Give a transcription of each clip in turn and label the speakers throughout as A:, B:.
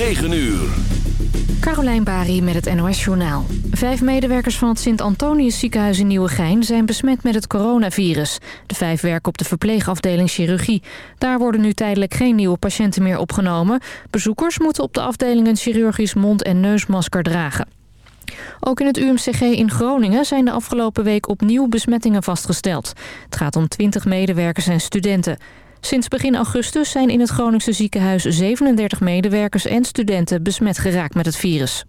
A: 9 uur.
B: Carolijn Bari met het NOS Journaal. Vijf medewerkers van het Sint-Antonius ziekenhuis in Nieuwegein zijn besmet met het coronavirus. De vijf werken op de verpleegafdeling chirurgie. Daar worden nu tijdelijk geen nieuwe patiënten meer opgenomen. Bezoekers moeten op de afdeling een chirurgisch mond- en neusmasker dragen. Ook in het UMCG in Groningen zijn de afgelopen week opnieuw besmettingen vastgesteld. Het gaat om 20 medewerkers en studenten. Sinds begin augustus zijn in het Groningse ziekenhuis 37 medewerkers en studenten besmet geraakt met het virus.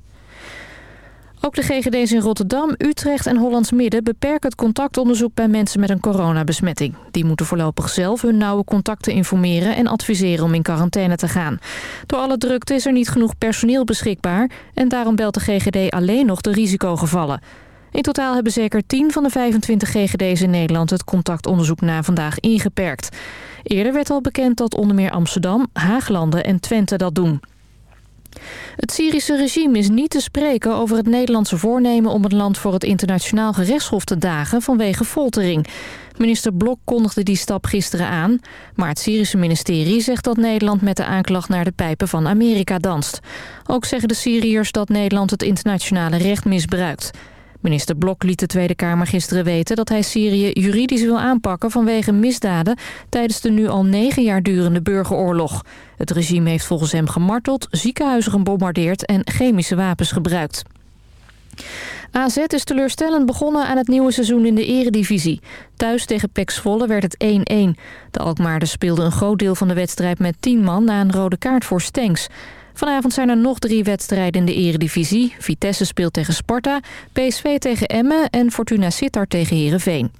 B: Ook de GGD's in Rotterdam, Utrecht en Hollands Midden beperken het contactonderzoek bij mensen met een coronabesmetting. Die moeten voorlopig zelf hun nauwe contacten informeren en adviseren om in quarantaine te gaan. Door alle drukte is er niet genoeg personeel beschikbaar en daarom belt de GGD alleen nog de risicogevallen. In totaal hebben zeker 10 van de 25 GGD's in Nederland het contactonderzoek na vandaag ingeperkt. Eerder werd al bekend dat onder meer Amsterdam, Haaglanden en Twente dat doen. Het Syrische regime is niet te spreken over het Nederlandse voornemen om het land voor het internationaal gerechtshof te dagen vanwege foltering. Minister Blok kondigde die stap gisteren aan, maar het Syrische ministerie zegt dat Nederland met de aanklacht naar de pijpen van Amerika danst. Ook zeggen de Syriërs dat Nederland het internationale recht misbruikt. Minister Blok liet de Tweede Kamer gisteren weten dat hij Syrië juridisch wil aanpakken vanwege misdaden tijdens de nu al negen jaar durende burgeroorlog. Het regime heeft volgens hem gemarteld, ziekenhuizen gebombardeerd en chemische wapens gebruikt. AZ is teleurstellend begonnen aan het nieuwe seizoen in de eredivisie. Thuis tegen PEC Zwolle werd het 1-1. De Alkmaarders speelden een groot deel van de wedstrijd met 10 man na een rode kaart voor Stenks. Vanavond zijn er nog drie wedstrijden in de eredivisie. Vitesse speelt tegen Sparta, PSV tegen Emmen en Fortuna Sittard tegen Heerenveen.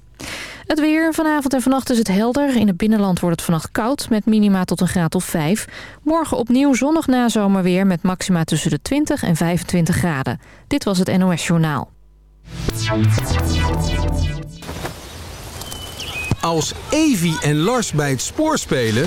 B: Het weer. Vanavond en vannacht is het helder. In het binnenland wordt het vannacht koud met minima tot een graad of 5. Morgen opnieuw zonnig nazomerweer met maxima tussen de 20 en 25 graden. Dit was het NOS Journaal.
C: Als Evi en Lars bij het spoor spelen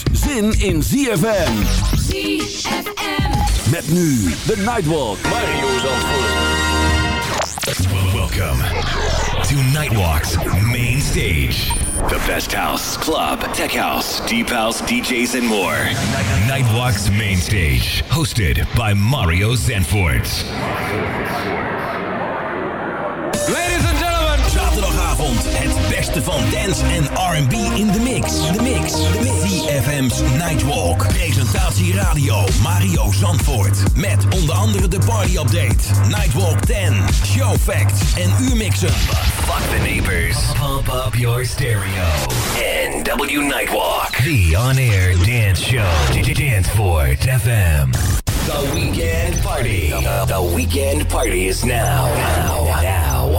A: zin in ZFM.
D: ZFM.
A: Met nu de Nightwalk. Mario Zandvoort.
E: Welcome to Nightwalk's main stage.
F: The best house, club, tech house, deep house, DJs, and more.
E: Nightwalk's main stage, hosted by Mario Zanfort. Beste van dance en R&B in de mix. De mix. De mix. CFM's Nightwalk. Presentatie radio Mario Zandvoort. Met onder andere de party update, Nightwalk 10, show facts en uurmixen.
F: Fuck the neighbors. Pump up your stereo. NW Nightwalk.
E: The on-air dance show. Danceport FM.
F: The weekend party. The, the weekend party is now. Now. Now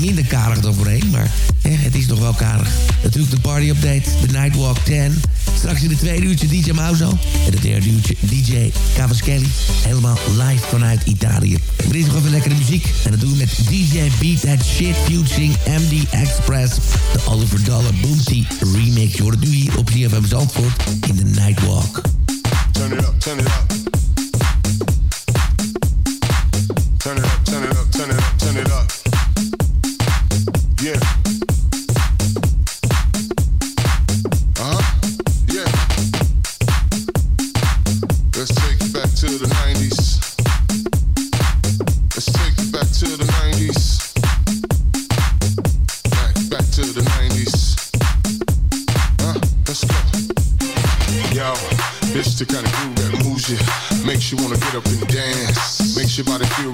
G: minder karig dan voorheen, maar het is nog wel karig. Natuurlijk de party update, de Nightwalk 10. Straks in de tweede uurtje DJ Mauzo. En de derde uurtje DJ Cavaschelli. Helemaal live vanuit Italië. Er is nog even lekkere muziek. En dat doen we met DJ Beat That Shit Fusing MD Express. De Oliver Dollar Boomty remix. Je hoort het nu hier op GFM Zandvoort in de Nightwalk.
H: Turn it up, turn it up. Turn it up. she bought to
F: few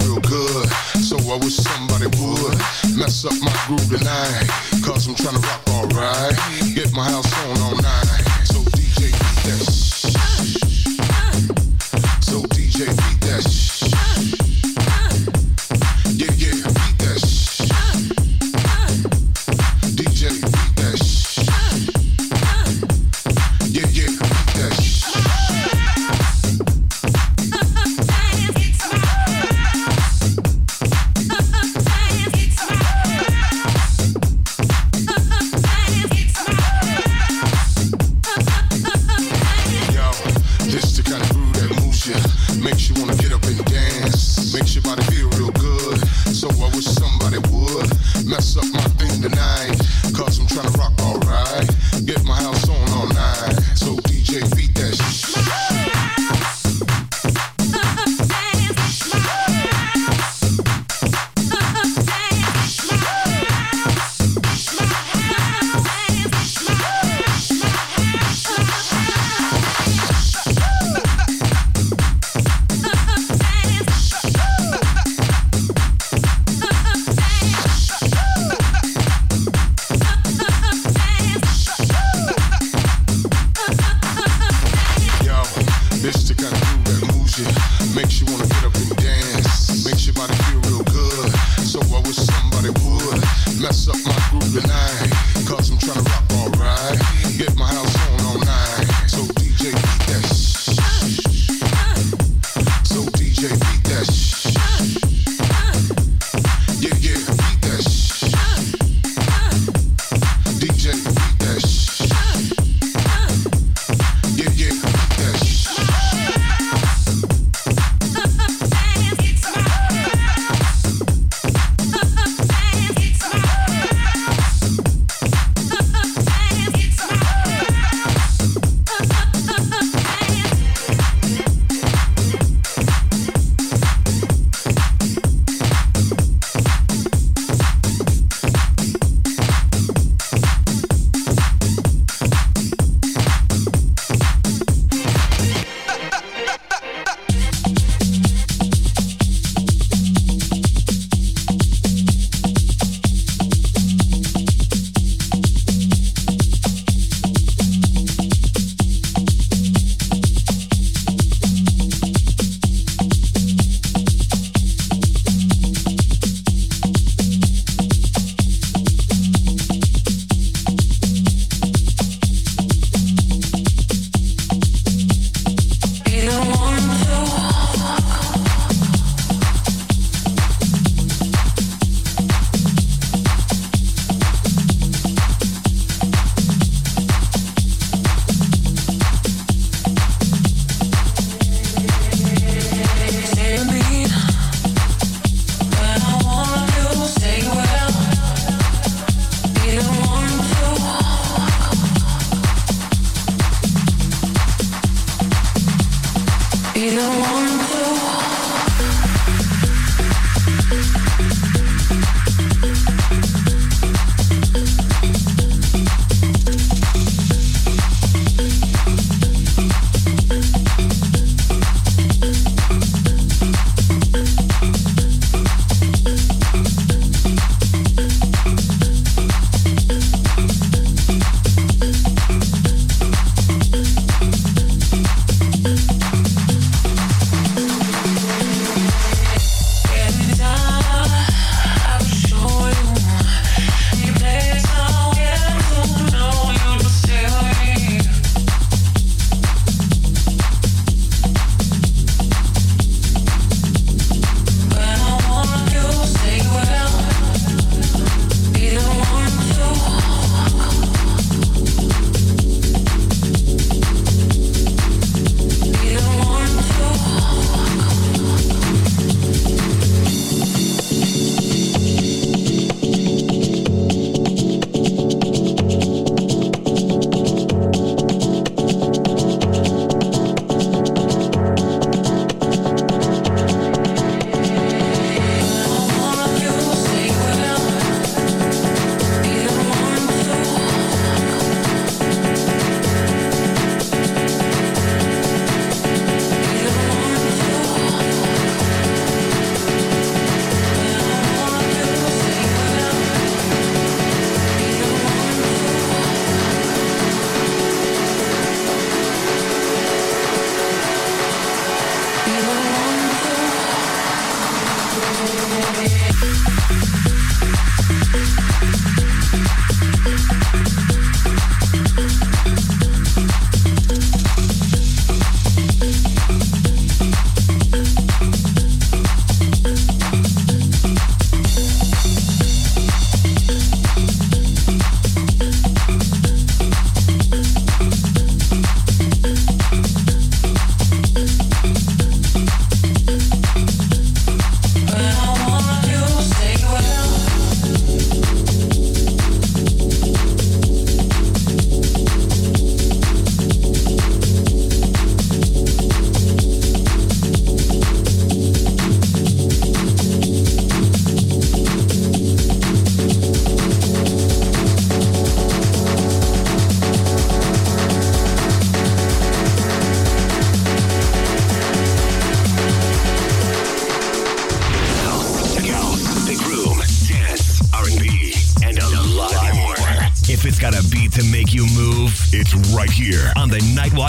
F: right here on the Nightwalk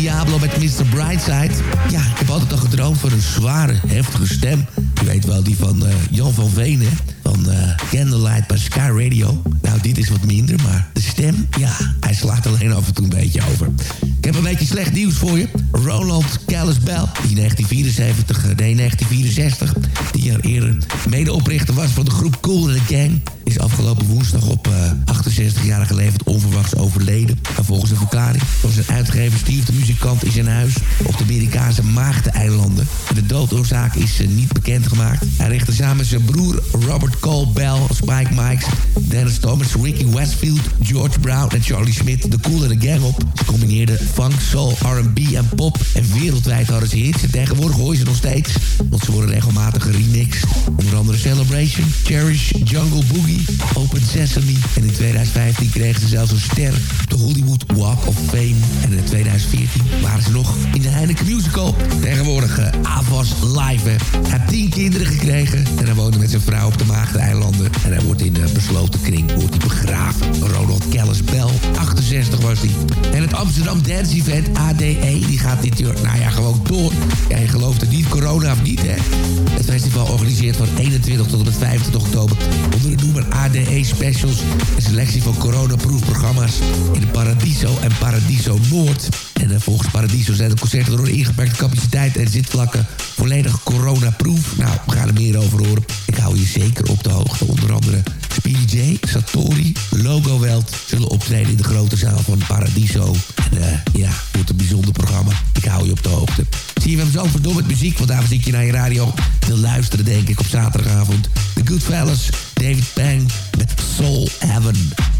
G: Diablo met Mr. Brightside. Ja, ik heb altijd al gedroomd van een zware, heftige stem. Je weet wel, die van eh, Jan van Veen, hè? Van eh, Candlelight bij Sky Radio. Nou, dit is wat minder, maar de stem, ja, hij slaat alleen af en toe een beetje over. Ik heb een beetje slecht nieuws voor je. Roland Callis Bell, die 1974, eh, nee 1964, die jaar eerder medeoprichter was van de groep Cool and the Gang, is afgelopen woensdag op eh 68-jarige leeftijd onverwachts overleden. En volgens een verklaring van zijn uitgever stierf de muzikant in zijn huis op de Amerikaanse Maagdeneilanden. De doodoorzaak is eh, niet bekendgemaakt. Hij richtte samen zijn broer Robert Cole Bell, Spike Mikes, Dennis Ricky Westfield, George Brown en Charlie Smith de Cool and the Gang op. Ze combineerden funk, soul, R&B en pop en wereldwijd hadden ze hits. En tegenwoordig hoor je ze nog steeds, want ze worden regelmatig geremixed. Onder andere Celebration, Cherish, Jungle Boogie, Open Sesame. En in 2015 kregen ze zelfs een ster op de Hollywood Walk of Fame. En in 2014 waren ze nog in de Heineken Musical. Tegenwoordig eh, Avas live. Hij heeft tien kinderen gekregen. En hij woonde met zijn vrouw op de Maagdeneilanden. En hij wordt in de besloten kring hij begraven. Ronald Kellis Bell, 68 was hij. En het Amsterdam Dance Event, ADE, die gaat dit jaar, nou ja, gewoon door. Ja, je gelooft het niet, corona of niet, hè? Het festival organiseert van 21 tot en met 25 oktober onder de noemer ADE Specials. Een selectie van coronaproefprogramma's in Paradiso en Paradiso Noord. En eh, volgens Paradiso zijn de concerten door ingeperkte capaciteit en zitvlakken volledig coronaproof. Nou, we gaan er meer over horen. Ik hou je zeker op de hoogte. Onder andere Speedy J, Satori, Logo Welt zullen optreden in de grote zaal van Paradiso. En eh, ja, wordt een bijzonder programma. Ik hou je op de hoogte. Zie je hem zo verdomme met muziek. Vandaag zit je naar je radio te luisteren, denk ik, op zaterdagavond. The Goodfellas, David Pang met Soul Heaven.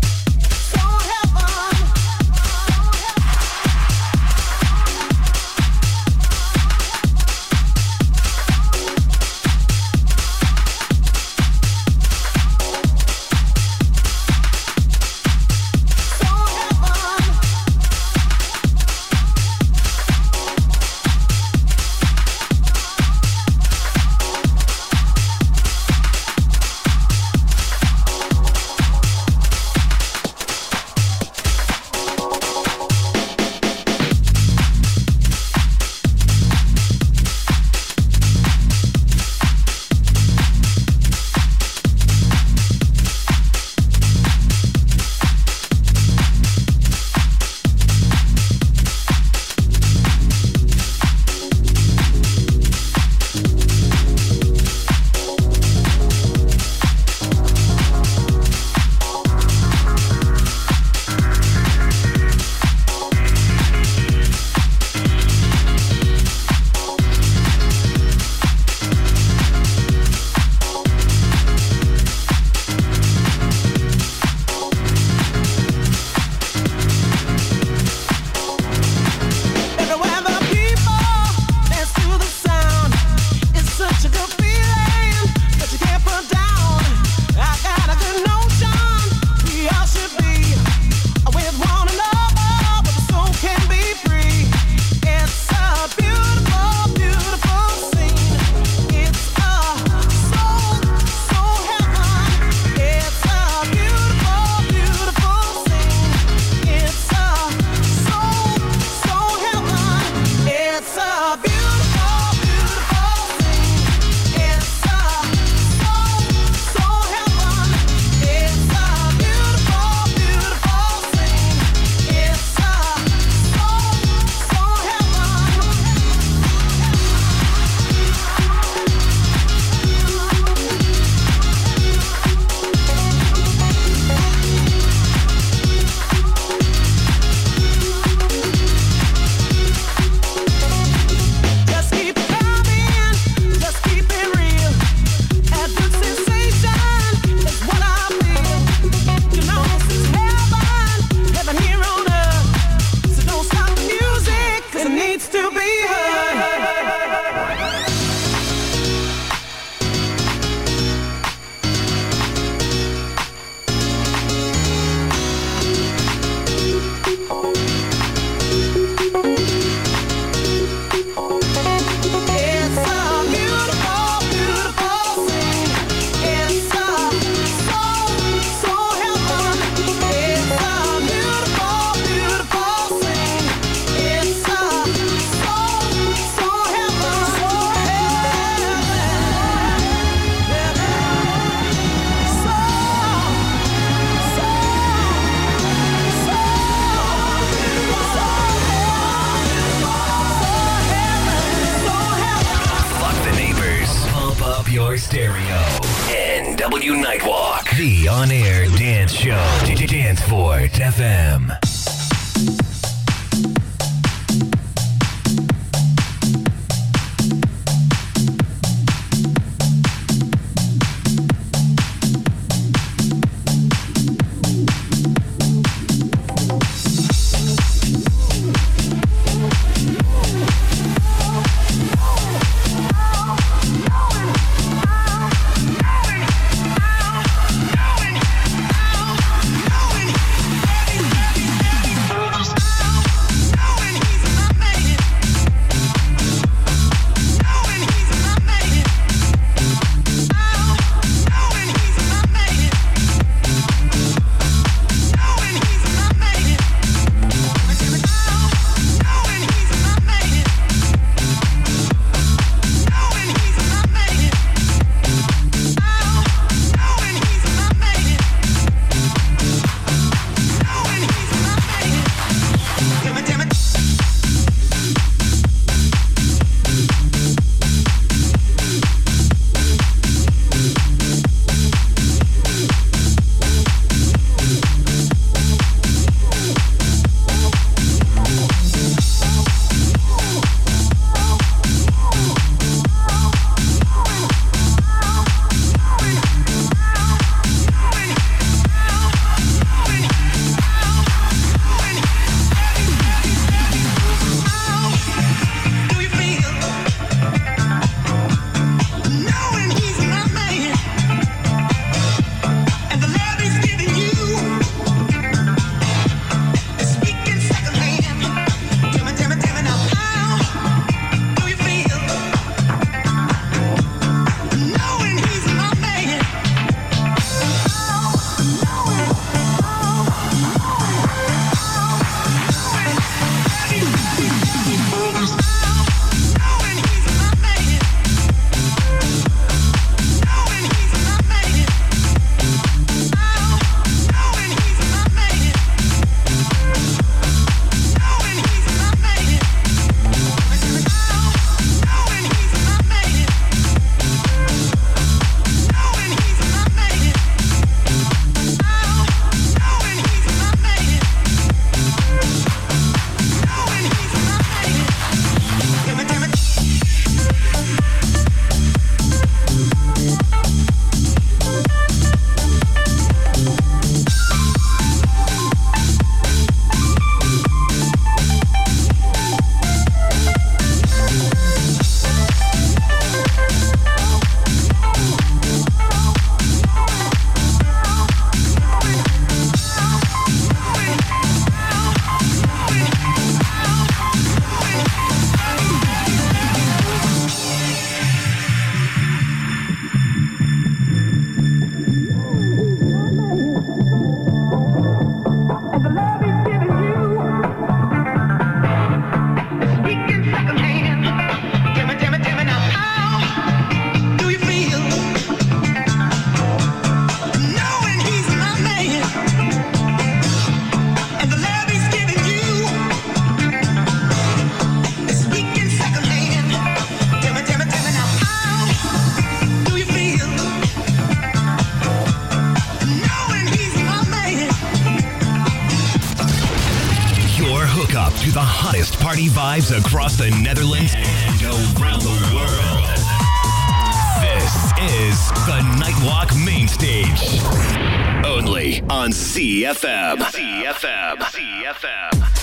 F: Stage. Only on CFM. CFM. CFM.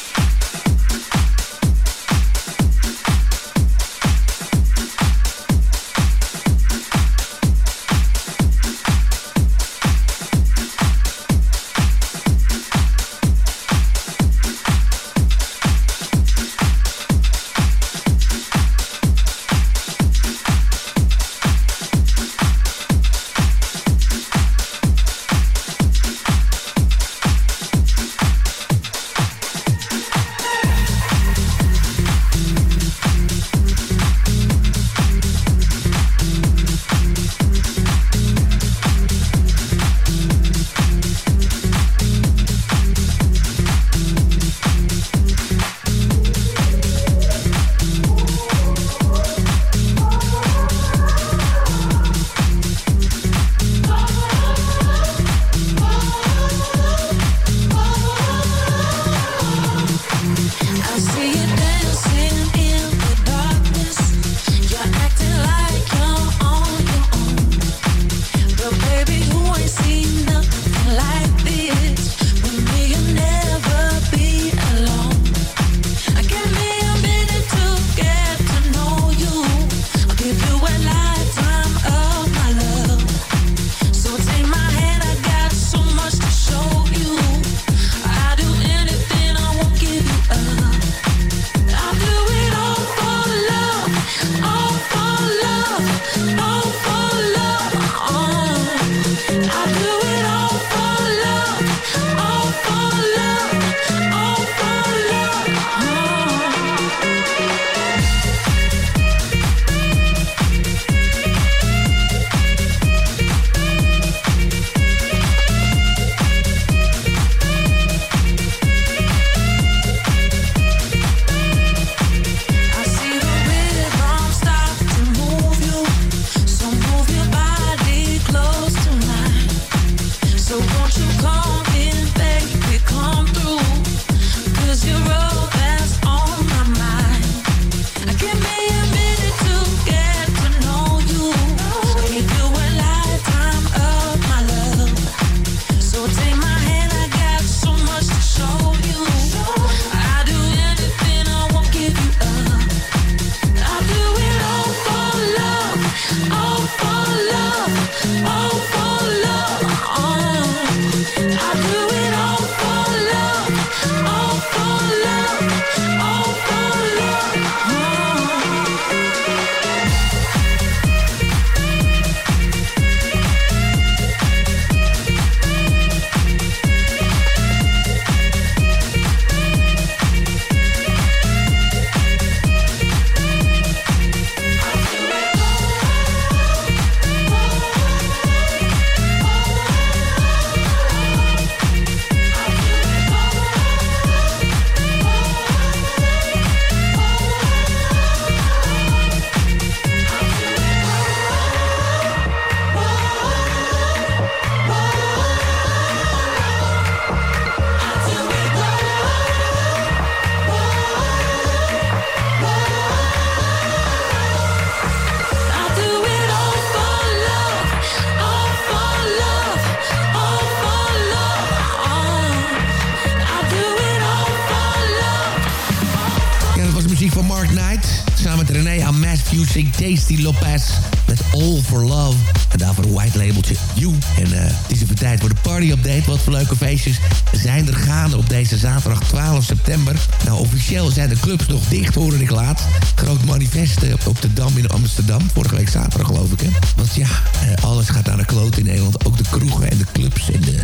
G: Jazz Fusing Tasty Lopez met All for Love. En daarvoor een white labeltje You. En uh, het is even tijd voor de party update. Wat voor leuke feestjes zijn er gaande op deze zaterdag 12 september. Nou, officieel zijn de clubs nog dicht, hoorde ik laat. Groot manifest uh, op de Dam in Amsterdam. Vorige week zaterdag, geloof ik, hè. Want ja, uh, alles gaat naar de kloot in Nederland. Ook de kroegen en de clubs en de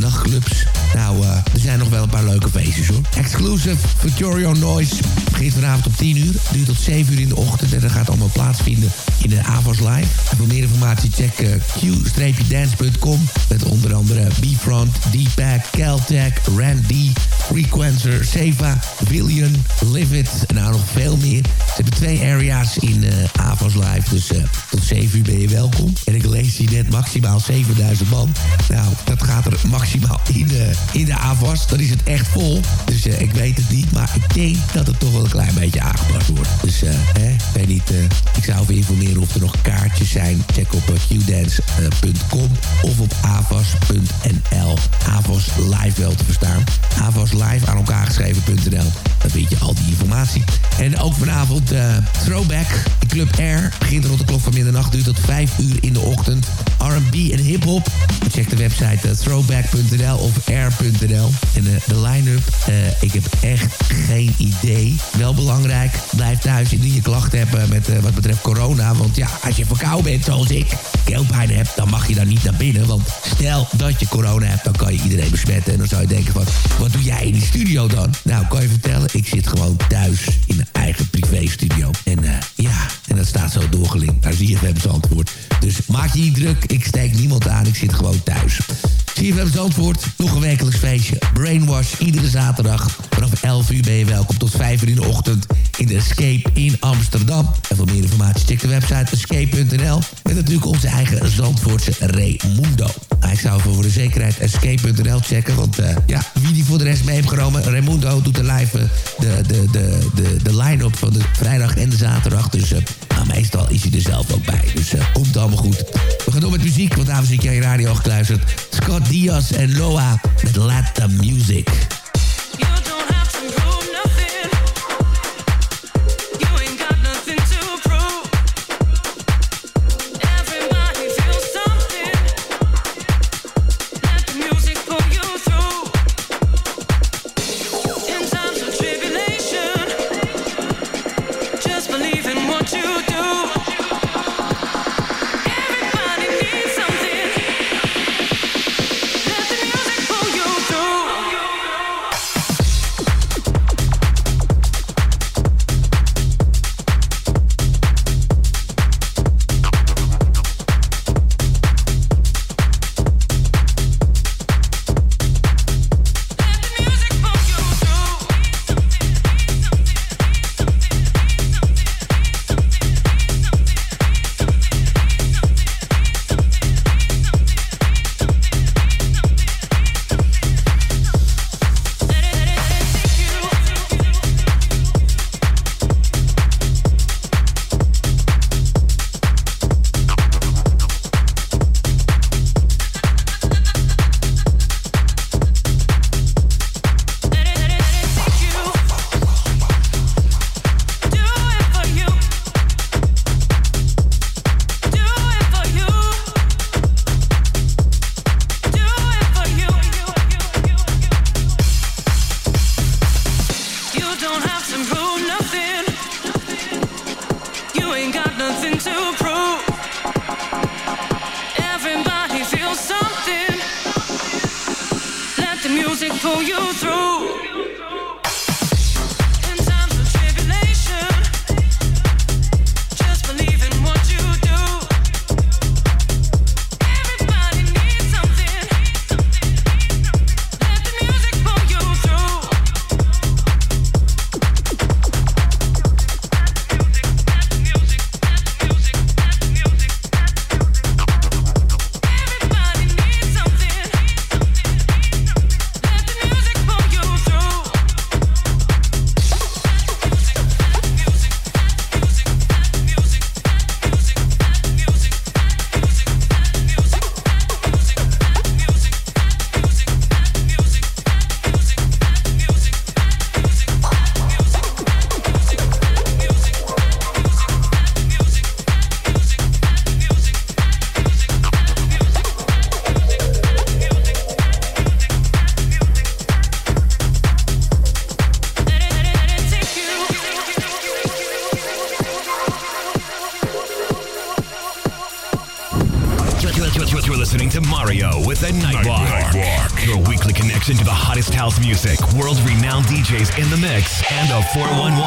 G: nachtclubs. Nou, er zijn nog wel een paar leuke feestjes, hoor. Exclusive Futurio Noise begint vanavond om 10 uur. Duurt tot 7 uur in de ochtend. En dat gaat allemaal plaatsvinden in de Avos Live. En voor meer informatie check uh, q-dance.com. Met onder andere B-Front, D-Pack, Caltech, Randy, Frequencer, Seva, Billion, Livid. En nou nog veel meer. Ze hebben twee area's in uh, Avos Live. Dus uh, tot 7 uur ben je welkom. En ik lees hier net maximaal 7000 man. Nou, dat gaat er maximaal in de, in de Avos. Dan is het echt vol. Dus ik weet het niet. Maar ik denk dat het toch wel een klein beetje aangepast wordt. Dus hè, ik weet niet. ik zou even informeren of er nog kaartjes zijn. Check op qdance.com of op avas.nl. Avas live wel te verstaan. Avas live aan elkaar geschreven.nl. Dan vind je al die informatie. En ook vanavond uh, Throwback. De Club Air begint rond de klok van middernacht. Duurt tot 5 uur in de ochtend. R&B en hip-hop. Check de website uh, throwback.nl of air.nl. En uh, de line-up, ik heb echt geen idee. Wel belangrijk, blijf thuis indien je klachten hebt met wat betreft corona. Want ja, als je verkouden bent zoals ik, keelpijn hebt, dan mag je daar niet naar binnen. Want stel dat je corona hebt, dan kan je iedereen besmetten. En dan zou je denken van, wat doe jij in die studio dan? Nou, kan je vertellen, ik zit gewoon thuis in mijn eigen privéstudio. En uh, ja, en dat staat zo doorgelinkt. Daar zie je het antwoord. Dus maak je niet druk, ik steek niemand aan, ik zit gewoon thuis. CFM Zandvoort, nog een wekelijks feestje. Brainwash, iedere zaterdag. Vanaf 11 uur ben je welkom tot 5 uur in de ochtend in de Escape in Amsterdam. En voor meer informatie check de website escape.nl. Met natuurlijk onze eigen Zandvoortse Raimundo. Nou, ik zou voor de zekerheid escape.nl checken. Want uh, ja, wie die voor de rest mee heeft genomen. Raimundo doet de live uh, de, de, de, de, de line-up van de vrijdag en de zaterdag. Dus uh, nou, meestal is hij er zelf ook bij. Dus komt allemaal goed. We gaan door met muziek, want daarvoor zit je radio gekluisterd. Scott Diaz en Loa met the Music.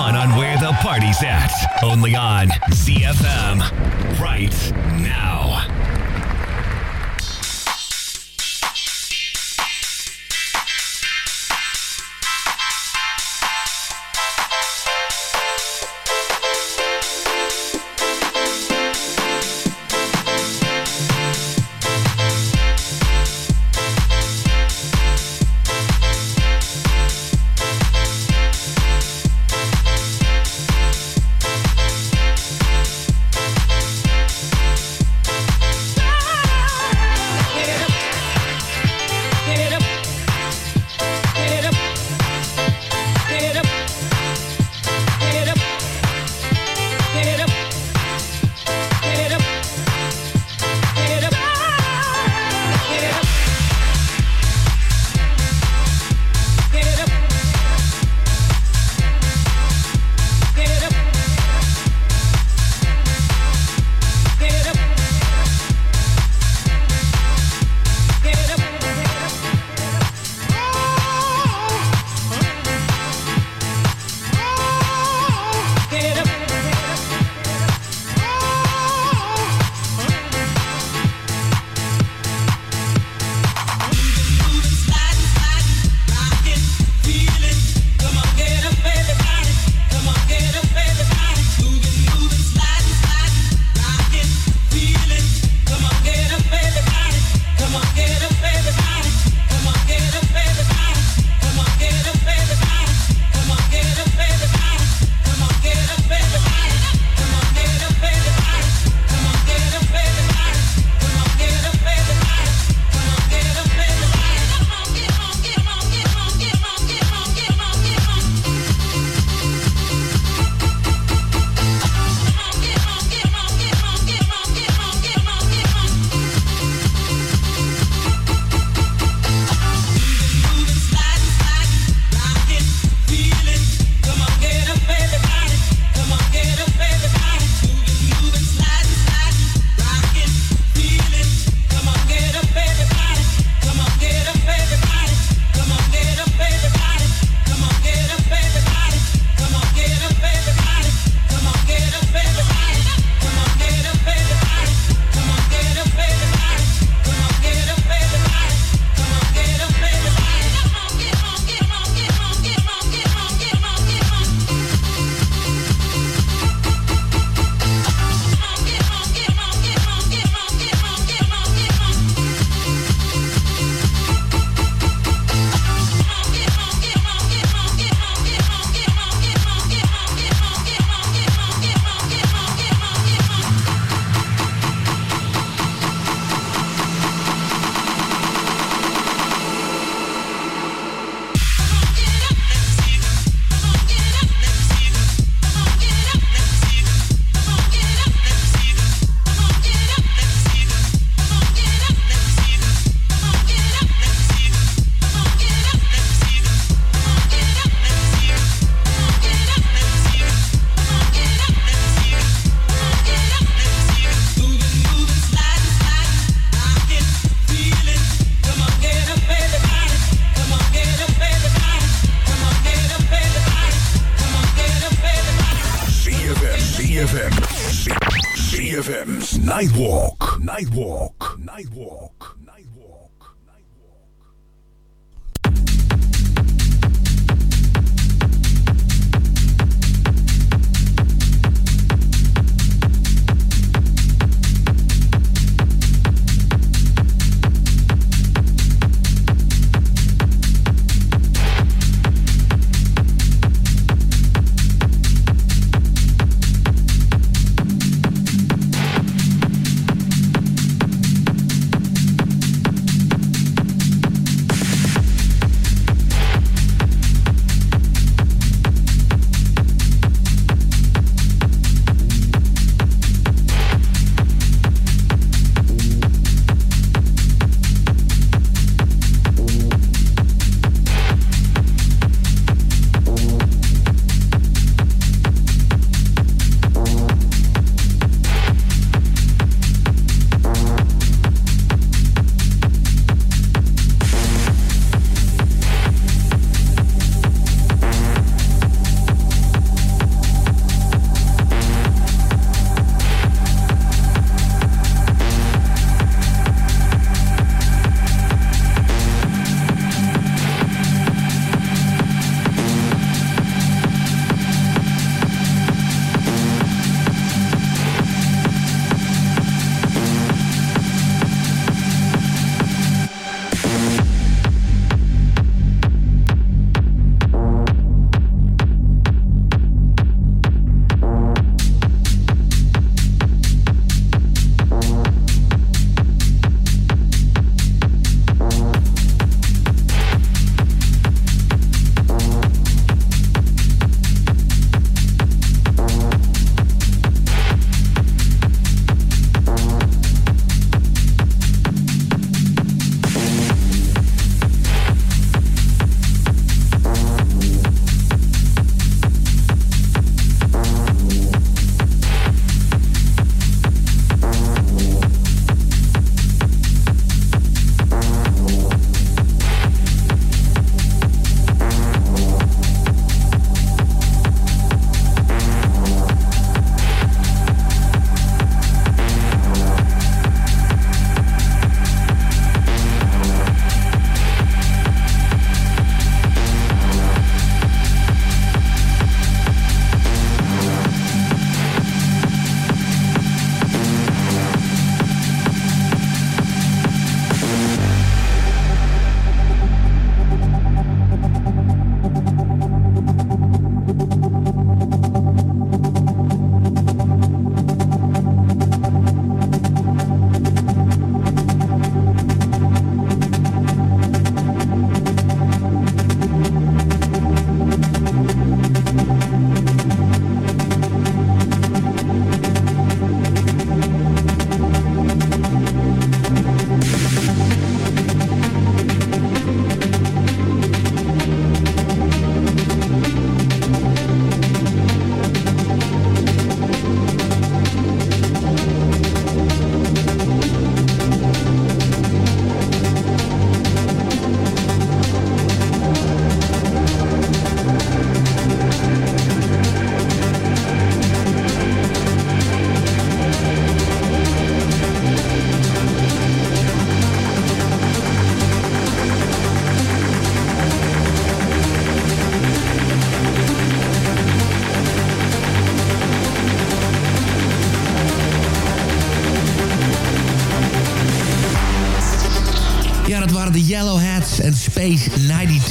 F: 411 on where the party's at. Only on ZFM. Right now.
I: ZFM. ZFM's Nightwalk. Nightwalk. Nightwalk. Nightwalk.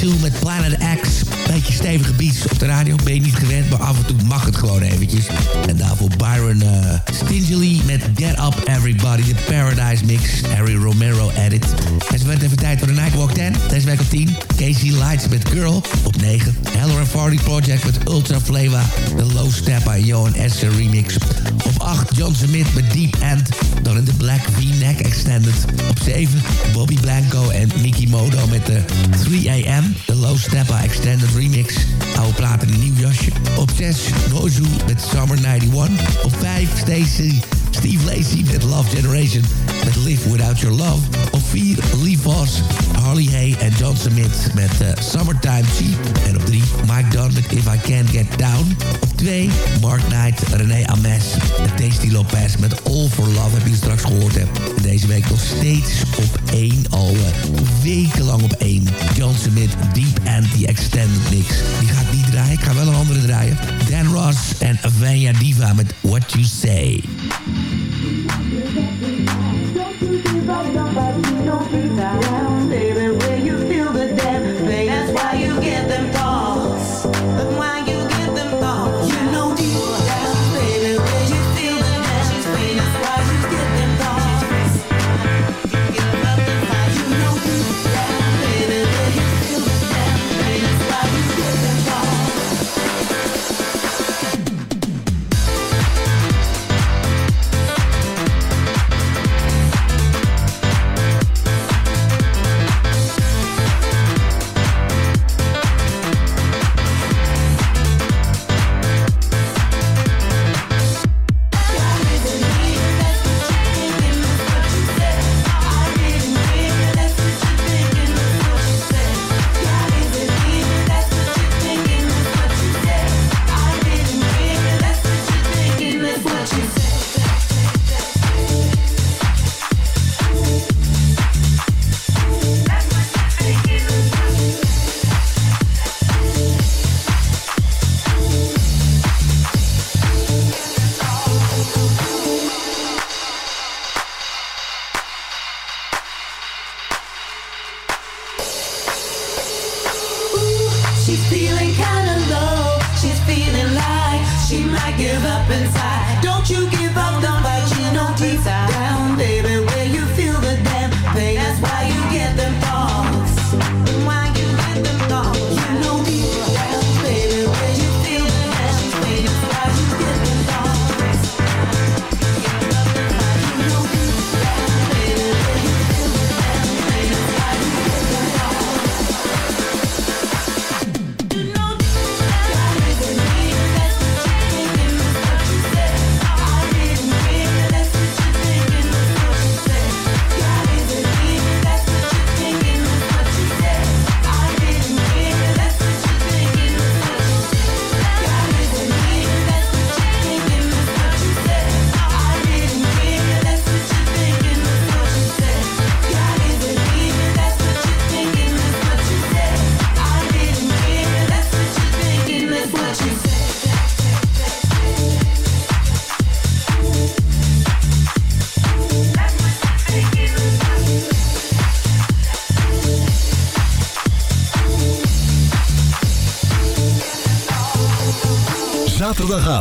G: 92 met Planet X. Beetje stevige beats op de radio, ben je niet gewend, maar af en toe mag het gewoon eventjes. En daarvoor Byron uh, met Get Up Everybody, de Paradise Mix, Harry Romero edit. En zo werd even tijd voor de Nightwalk 10, deze week op 10. Casey Lights met Girl op 9. Heller Farley Project met Ultra Flavor, de Low Step by Johan Esther remix. Op 8 John Smith met Deep End, dan in de Black V-Neck Extended. Op 7 Bobby Blanco en Mickey Modo met de 3AM, de Low Steppa Extended Remix. Oude platen in een nieuw jasje. Op 6 Nozu met Summer 91. Op 5 Stacey Steve Lacey met Love Generation met Live Without Your Love. Op 4 Lee Voss, Harley Hay en John Smith met uh, Summertime Cheap. En op 3 Mike Dunn met If I Can't Get Down. Op 2 Mark Knight, René Ames en Tasty Lopez met All For Love. Heb je straks gehoord hebt. En deze week nog steeds op 1 al uh, wekenlang op 1. John Smith Deep Anti-Extended Mix. Die ga ik niet draaien, ik ga wel een andere draaien. Dan Ross en Vanya Diva met What You Say.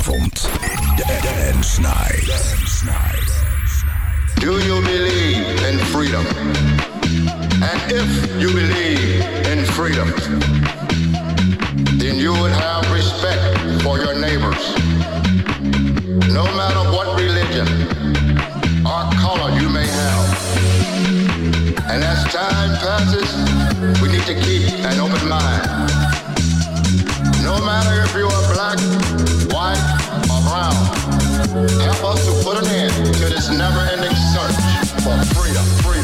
I: Zaterdagavond. Dance Night. Dance Night.
J: Do you believe in freedom? And if you believe in freedom, then you would have respect for your neighbors. No matter what religion or color you may have. And as time passes, we need to keep an open mind. No matter if you are black, white, or brown, help us to put an end to this never-ending search for freedom, freedom,